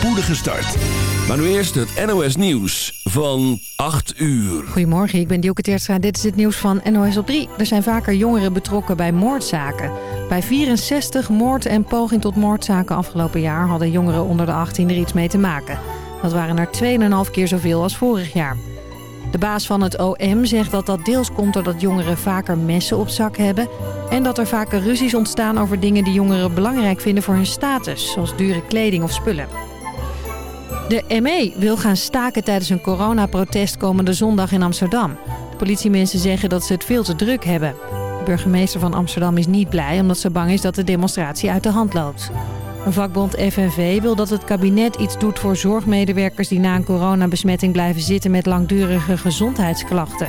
spoedige start. Maar nu eerst het NOS Nieuws van 8 uur. Goedemorgen, ik ben Dielke Teertstra. Dit is het nieuws van NOS op 3. Er zijn vaker jongeren betrokken bij moordzaken. Bij 64 moord- en poging tot moordzaken afgelopen jaar... hadden jongeren onder de 18 er iets mee te maken. Dat waren er 2,5 keer zoveel als vorig jaar. De baas van het OM zegt dat dat deels komt doordat jongeren vaker messen op zak hebben... en dat er vaker ruzies ontstaan over dingen die jongeren belangrijk vinden voor hun status... zoals dure kleding of spullen. De ME wil gaan staken tijdens een coronaprotest komende zondag in Amsterdam. Politiemensen zeggen dat ze het veel te druk hebben. De burgemeester van Amsterdam is niet blij omdat ze bang is dat de demonstratie uit de hand loopt. Een vakbond FNV wil dat het kabinet iets doet voor zorgmedewerkers die na een coronabesmetting blijven zitten met langdurige gezondheidsklachten.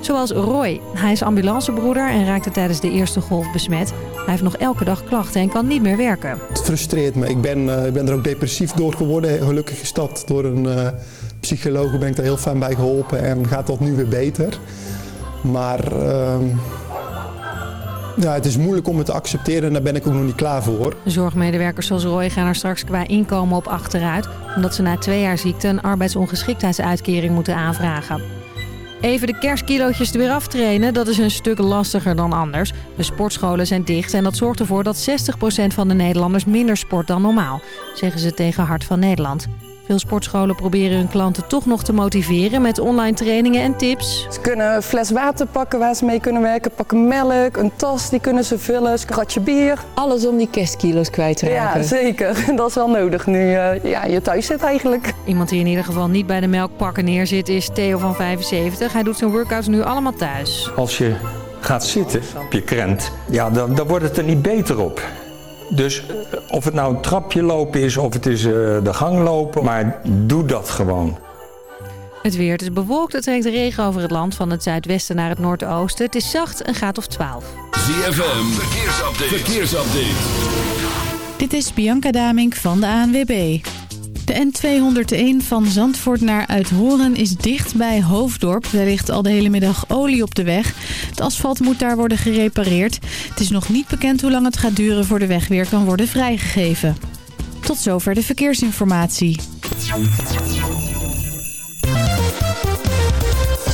Zoals Roy. Hij is ambulancebroeder en raakte tijdens de eerste golf besmet. Hij heeft nog elke dag klachten en kan niet meer werken. Het frustreert me. Ik ben, uh, ik ben er ook depressief door geworden. Gelukkig is dat door een uh, psycholoog ben ik daar heel fijn bij geholpen en gaat dat nu weer beter. Maar uh, ja, het is moeilijk om het te accepteren en daar ben ik ook nog niet klaar voor. Zorgmedewerkers zoals Roy gaan er straks qua inkomen op achteruit... omdat ze na twee jaar ziekte een arbeidsongeschiktheidsuitkering moeten aanvragen. Even de kerstkilootjes er weer aftrainen, dat is een stuk lastiger dan anders. De sportscholen zijn dicht en dat zorgt ervoor dat 60% van de Nederlanders minder sport dan normaal, zeggen ze tegen Hart van Nederland. Veel sportscholen proberen hun klanten toch nog te motiveren met online trainingen en tips. Ze kunnen een fles water pakken waar ze mee kunnen werken, pakken melk, een tas die kunnen ze vullen, een kratje bier. Alles om die kerstkilo's kwijt te raken. Ja, zeker. Dat is wel nodig nu uh, ja, je thuis zit eigenlijk. Iemand die in ieder geval niet bij de melkpakken neerzit is Theo van 75. Hij doet zijn workouts nu allemaal thuis. Als je gaat zitten op je krent, ja, dan, dan wordt het er niet beter op. Dus of het nou een trapje lopen is of het is uh, de gang lopen, maar doe dat gewoon. Het weer het is bewolkt, het trekt regen over het land van het zuidwesten naar het noordoosten. Het is zacht, een graad of 12. ZFM, verkeersupdate. verkeersupdate. Dit is Bianca Damink van de ANWB. De N201 van Zandvoort naar Uithoren is dicht bij Hoofddorp. Er ligt al de hele middag olie op de weg. Het asfalt moet daar worden gerepareerd. Het is nog niet bekend hoe lang het gaat duren voor de weg weer kan worden vrijgegeven. Tot zover de verkeersinformatie.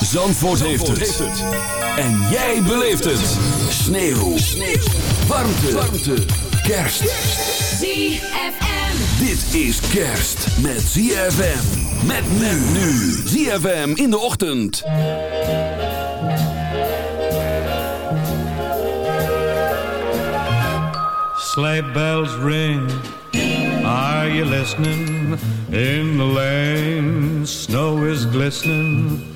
Zandvoort, heeft, het. En jij beleeft het. Sneeuw. Sneeuw. Warmte. Warmte. Kerst. ZFM. Dit is kerst met ZFM. Met men nu. ZFM in de ochtend. Sleigh bells ring. Are you listening? In the lane, snow is glistening.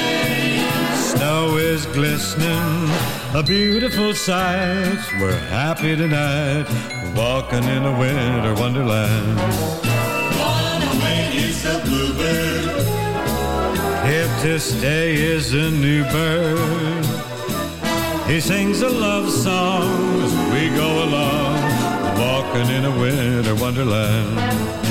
Snow is glistening, a beautiful sight. We're happy tonight, walking in a winter wonderland. Gone away is the bluebird. Here to stay is a new bird. He sings a love song as we go along, walking in a winter wonderland.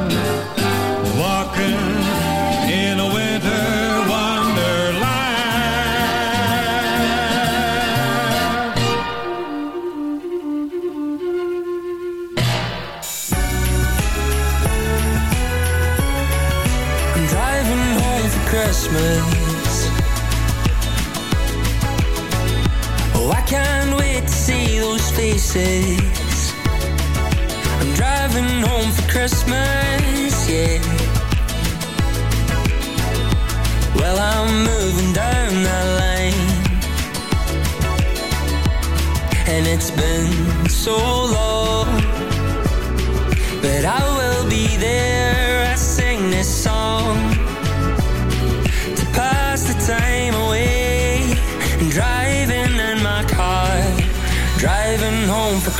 Christmas. Oh, I can't wait to see those faces. I'm driving home for Christmas, yeah. Well, I'm moving down that lane. And it's been so long. But I will be there.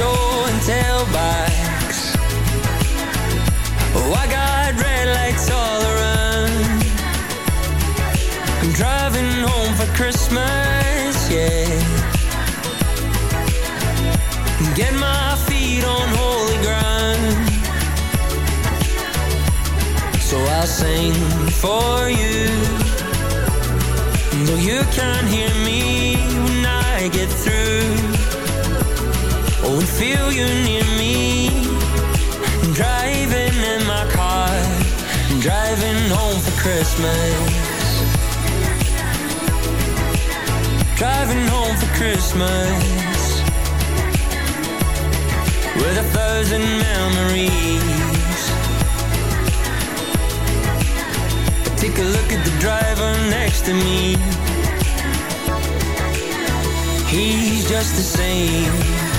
Toe and tailbacks. Oh, I got red lights all around. I'm driving home for Christmas, yeah. Get my feet on holy ground. So I'll sing for you. Though you can't hear me when I get through. Oh, and feel you near me. Driving in my car, driving home for Christmas. Driving home for Christmas. With a thousand memories. Take a look at the driver next to me. He's just the same.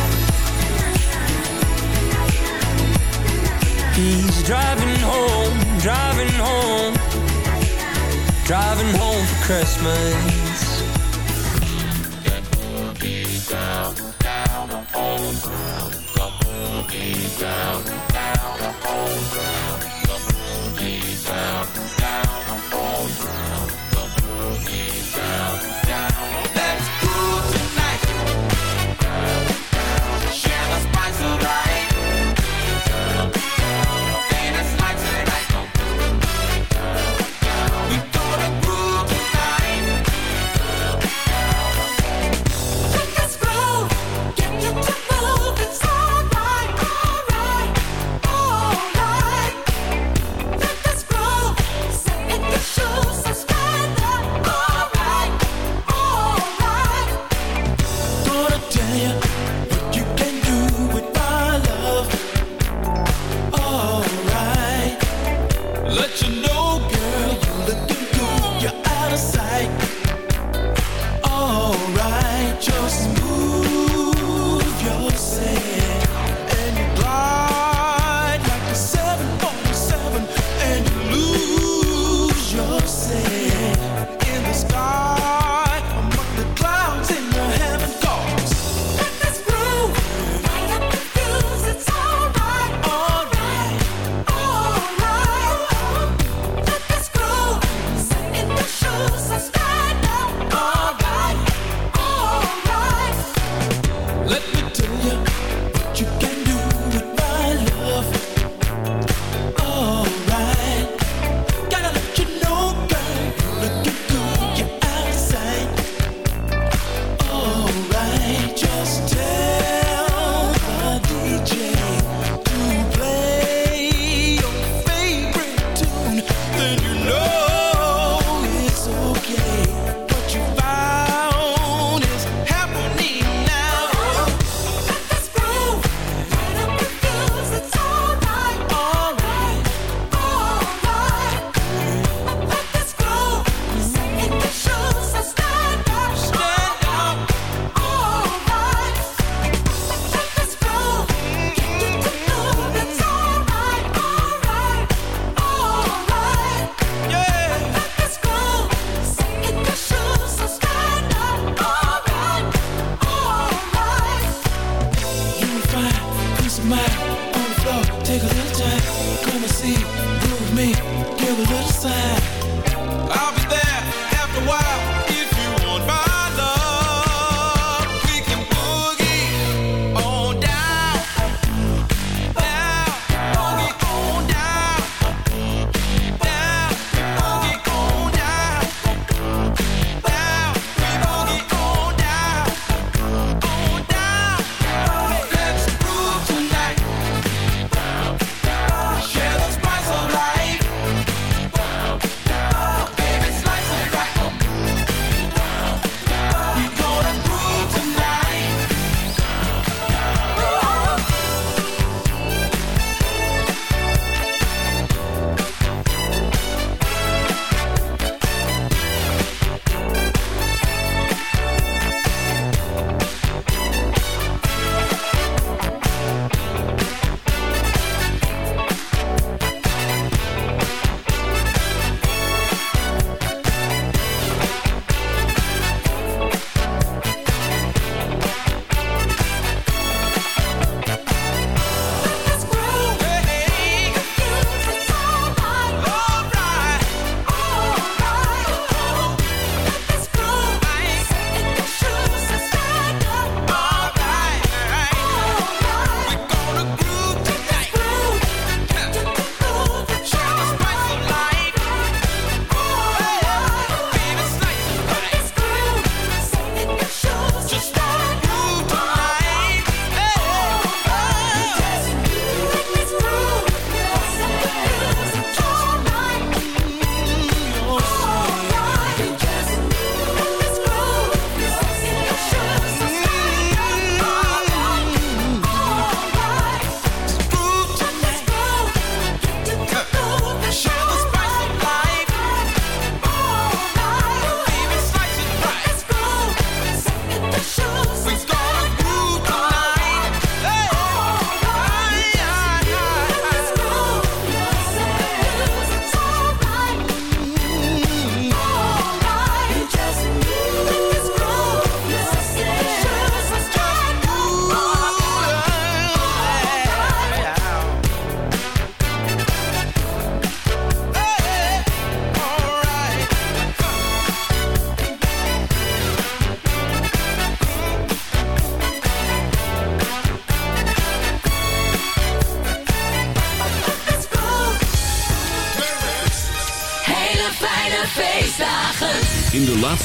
He's driving home, driving home, driving home for Christmas. Down, down on home ground, the boogie down, down on home ground, the boogie down, down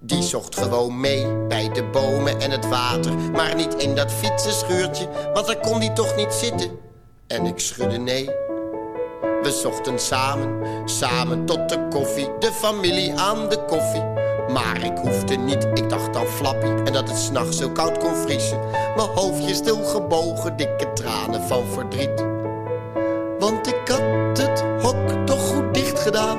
Die zocht gewoon mee bij de bomen en het water. Maar niet in dat fietsenschuurtje, want daar kon hij toch niet zitten. En ik schudde nee. We zochten samen, samen tot de koffie. De familie aan de koffie. Maar ik hoefde niet, ik dacht aan Flappy En dat het s'nachts zo koud kon vriezen Mijn hoofdje stil gebogen, dikke tranen van verdriet Want ik had het hok toch goed dicht gedaan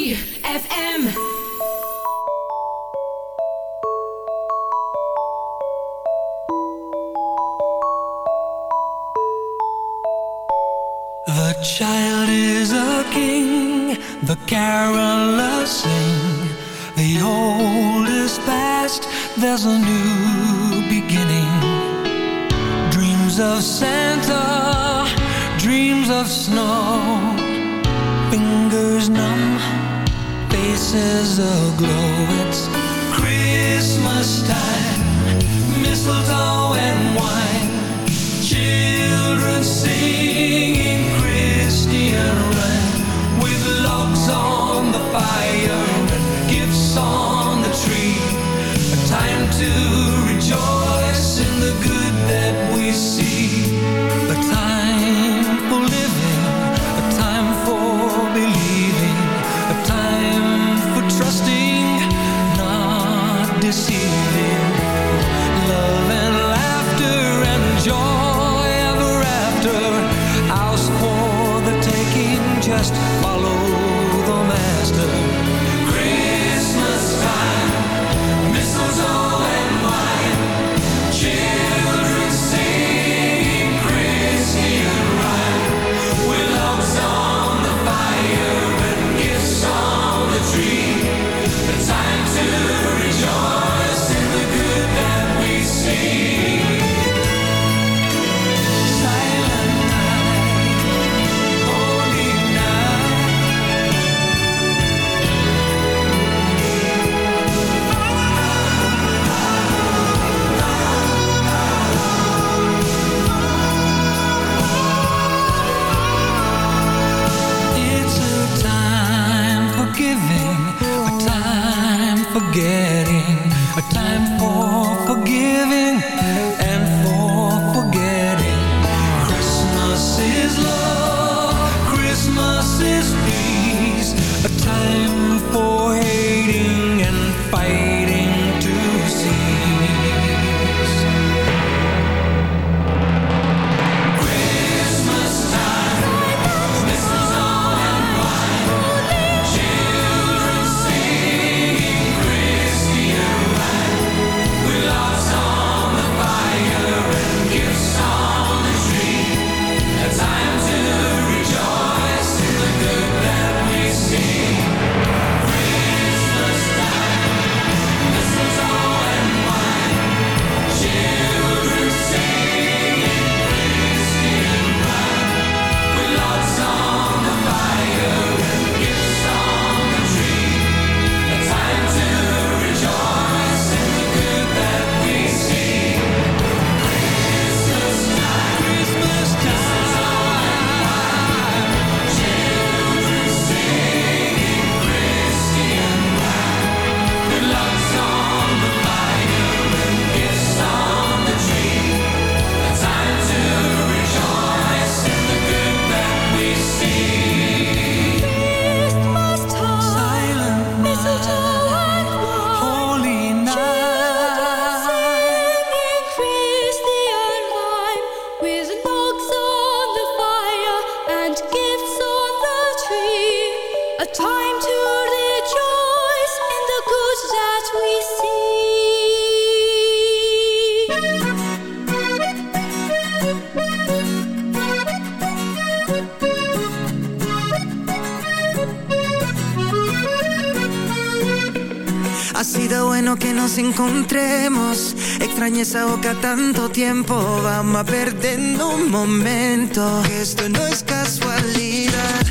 encontremos. Extrañé esa boca tanto tiempo, vamos a perdernos un momento. Que Esto no es casualidad,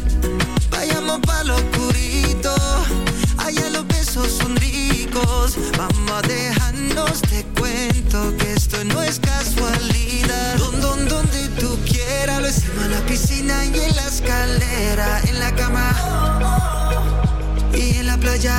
vayamos pa' lo oscurito. Allá los besos son ricos, vamos a dejarnos te cuento que esto no es casualidad. Don, don, donde tú quieras, lo hicimos en la piscina y en la escalera, en la cama y en la playa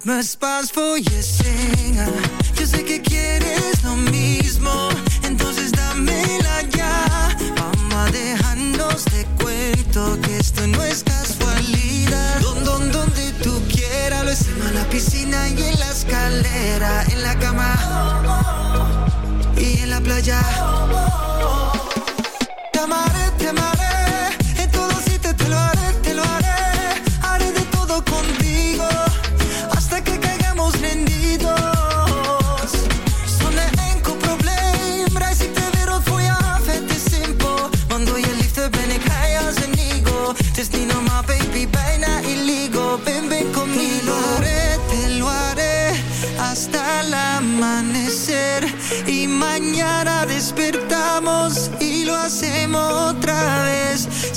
got my spots for you. Yo sé que quieres lo mismo, entonces dámela ya. Vamos a dejarnos de cuento que esto no es casualidad. Don, don, donde tú quieras, lo hicimos en la piscina y en la escalera, en la cama y en la playa.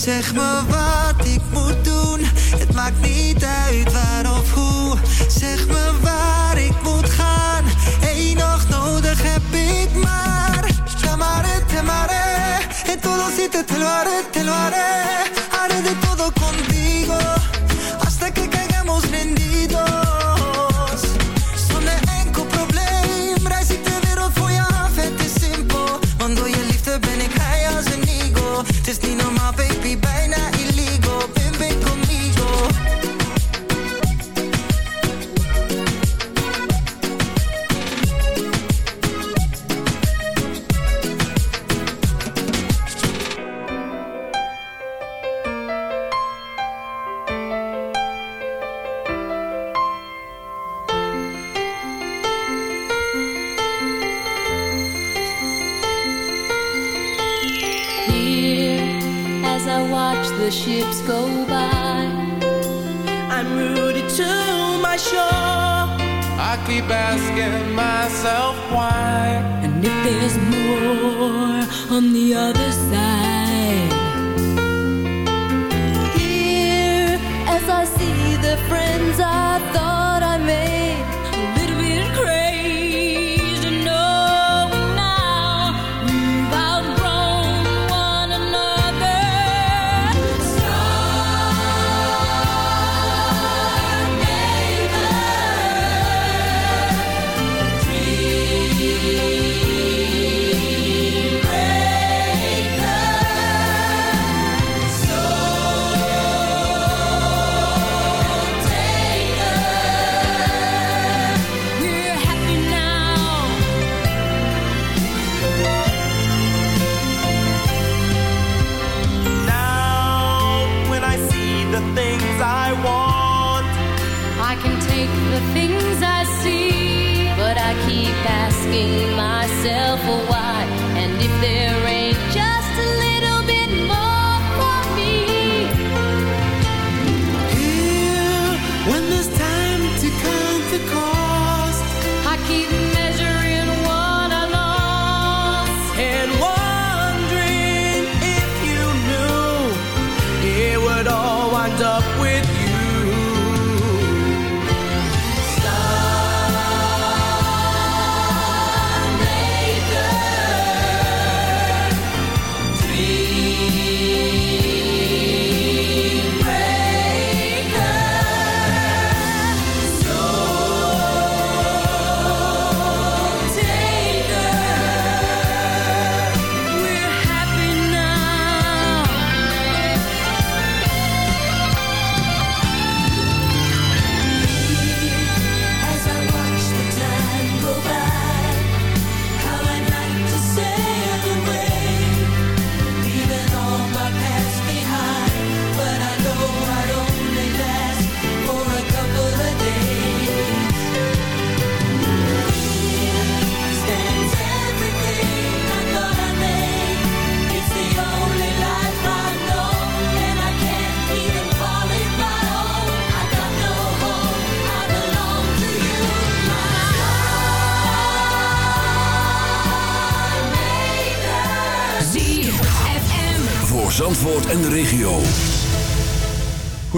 Zeg me wat ik moet doen, het maakt niet uit waar of hoe. Zeg me waar ik moet gaan, Eén nog nodig heb ik maar. Tamare, tamare, en todo si te te lo te.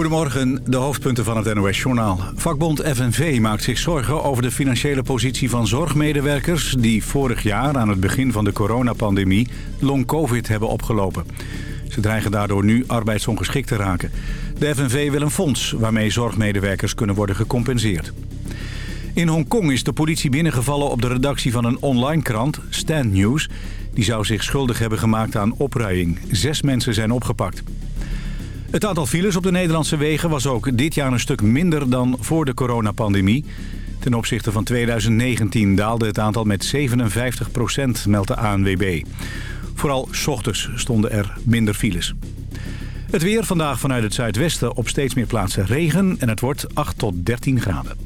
Goedemorgen, de hoofdpunten van het NOS-journaal. Vakbond FNV maakt zich zorgen over de financiële positie van zorgmedewerkers... die vorig jaar aan het begin van de coronapandemie long-covid hebben opgelopen. Ze dreigen daardoor nu arbeidsongeschikt te raken. De FNV wil een fonds waarmee zorgmedewerkers kunnen worden gecompenseerd. In Hongkong is de politie binnengevallen op de redactie van een online krant, Stand News. Die zou zich schuldig hebben gemaakt aan opruiing. Zes mensen zijn opgepakt. Het aantal files op de Nederlandse wegen was ook dit jaar een stuk minder dan voor de coronapandemie. Ten opzichte van 2019 daalde het aantal met 57 procent, meldt de ANWB. Vooral s ochtends stonden er minder files. Het weer vandaag vanuit het zuidwesten op steeds meer plaatsen regen en het wordt 8 tot 13 graden.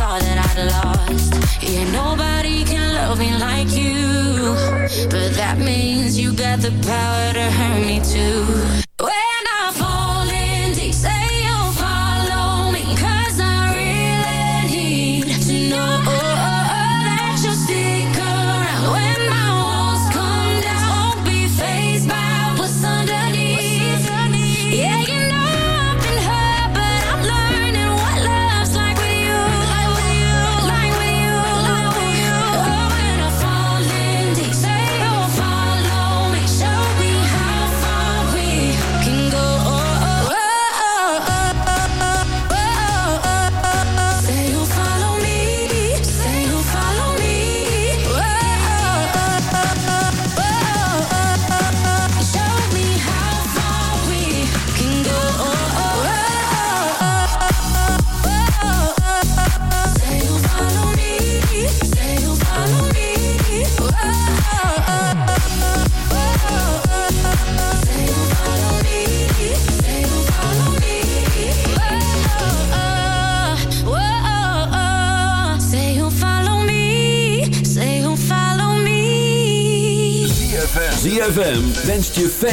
That I'd lost. Yeah, nobody can love me like you. But that means you got the power to hurt me too.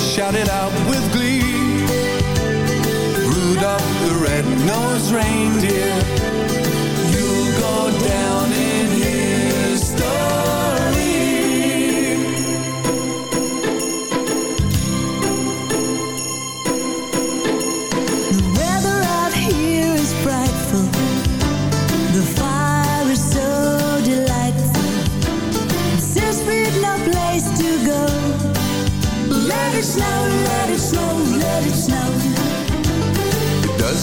shouted out with glee. Rudolph the red-nosed reindeer.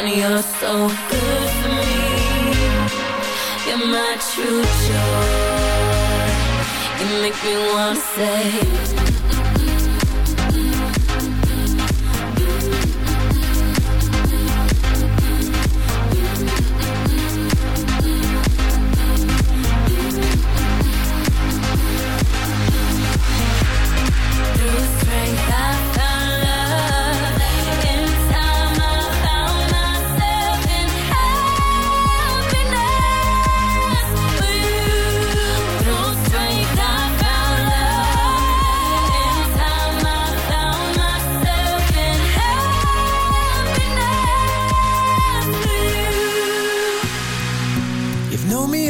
And you're so good for me. You're my true joy. You make me wanna say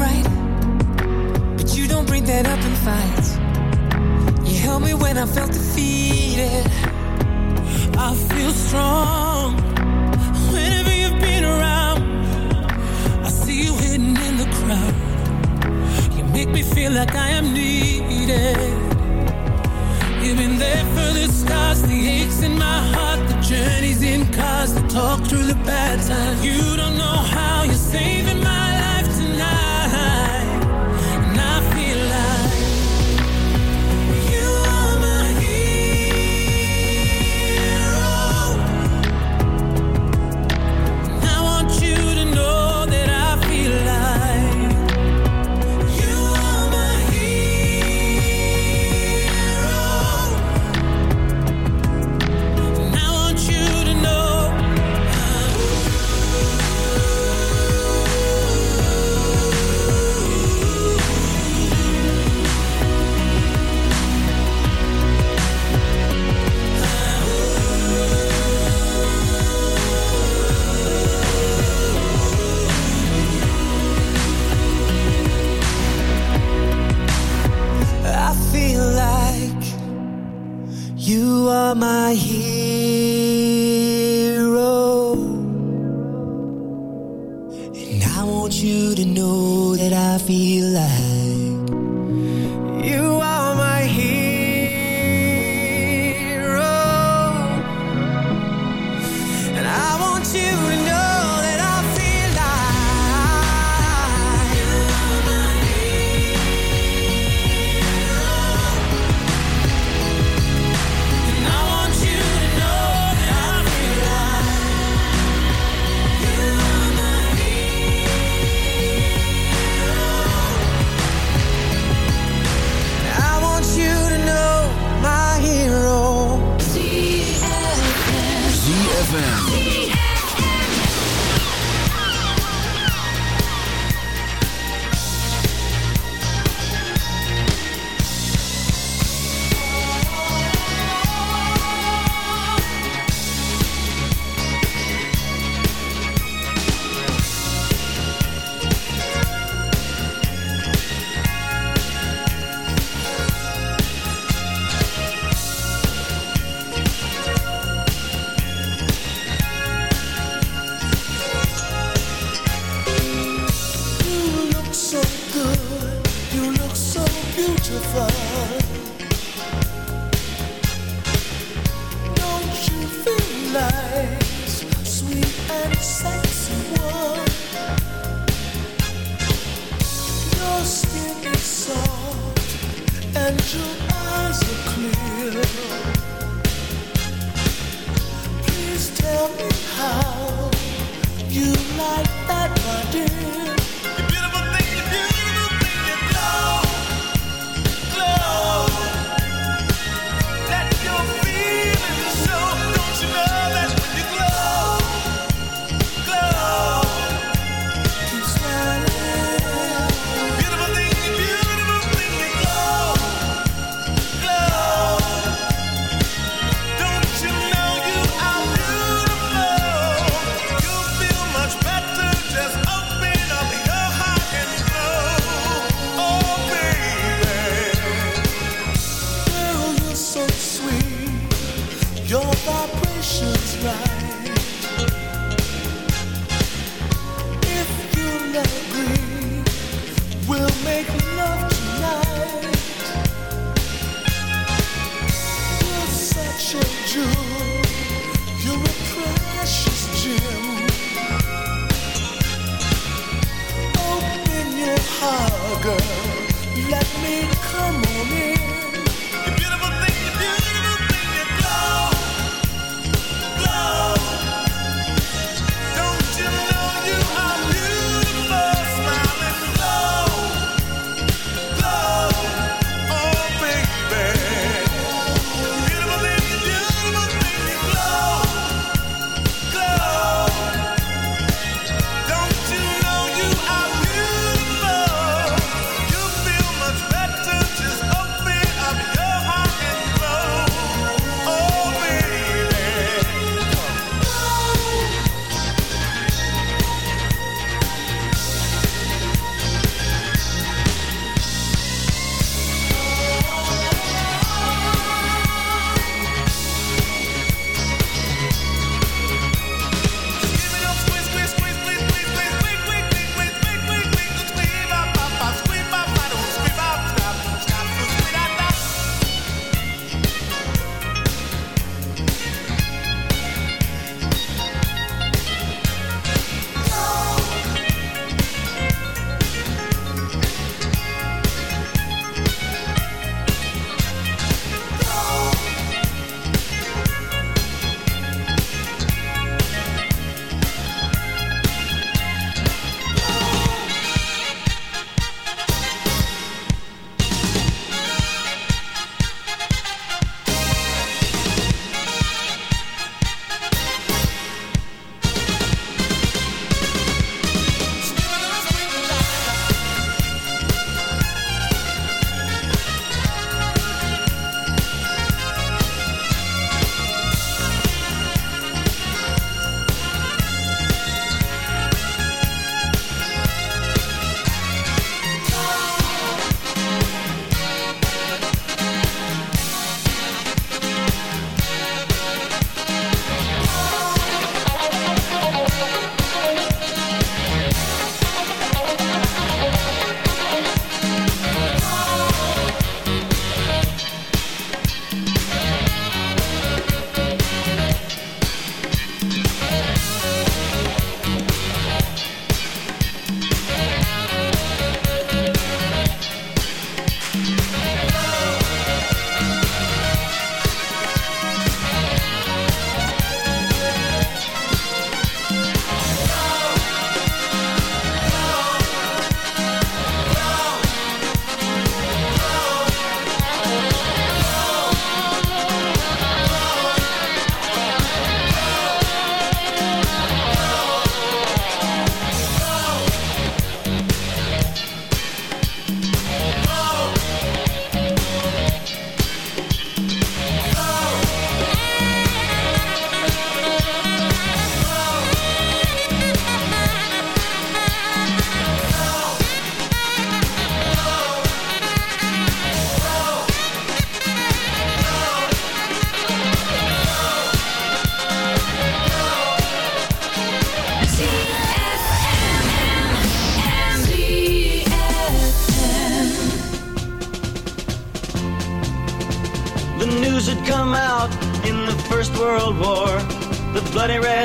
right, but you don't bring that up in fights. You help me when I felt defeated. I feel strong whenever you've been around. I see you hidden in the crowd. You make me feel like I am needed. You've been there for the scars, the aches in my heart, the journeys in cars, the talk through the bad times. You don't know how you're saving me. try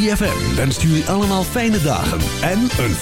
3FM wenst allemaal fijne dagen en een voorzitter.